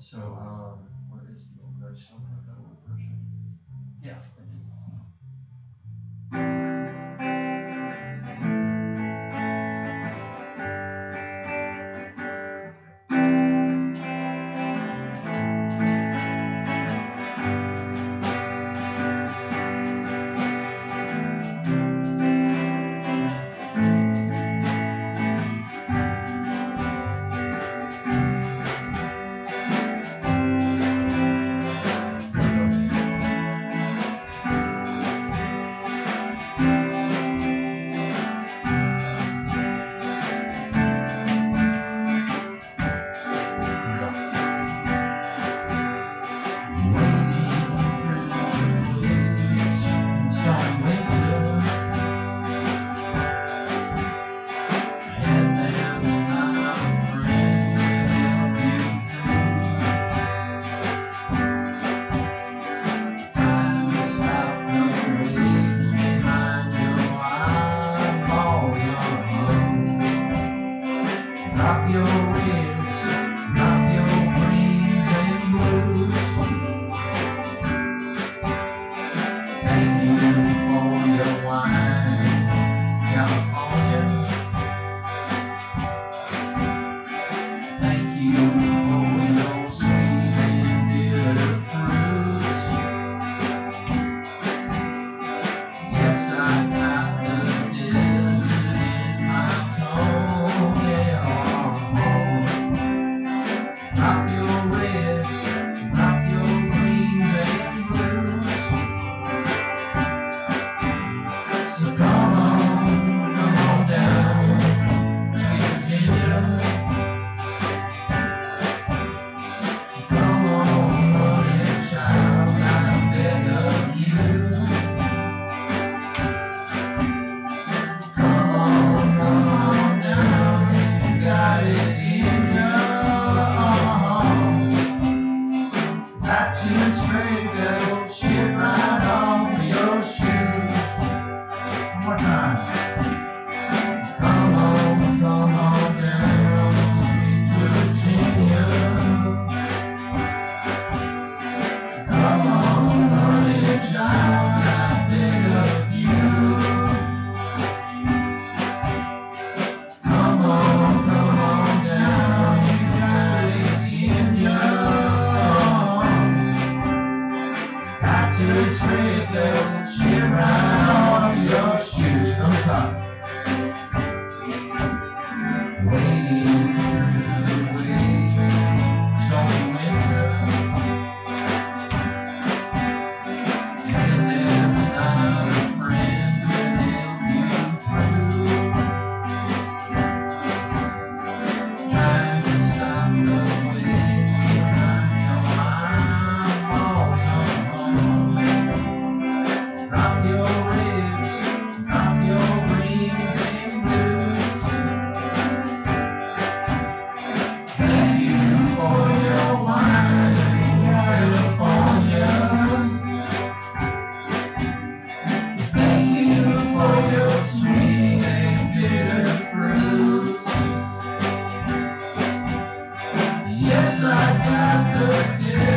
So, um, what is the old version? Yeah. Yeah. yes, I got the